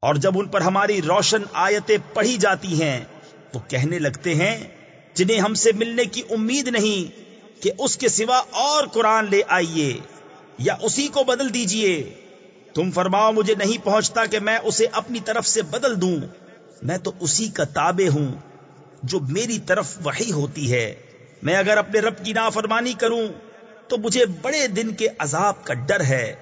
اور جب ان پر ہماری روشن آیتیں پڑھی جاتی ہیں، تو کہنے لگتے ہیں، جنہیں ہم سے ملنے کی امید نہیں کہ اس کے سوا اور قرآن لے آئیے یا اسی کو بدل دیجیے تم فرماؤ، مجھے نہیں پہنچتا کہ میں اسے اپنی طرف سے بدل دوں۔ میں تو اسی کا تابع ہوں جو میری طرف وہی ہوتی ہے۔ میں اگر اپنے رب کی نافرمانی کروں، تو مجھے بڑے دن کے عذاب کا ڈر ہے۔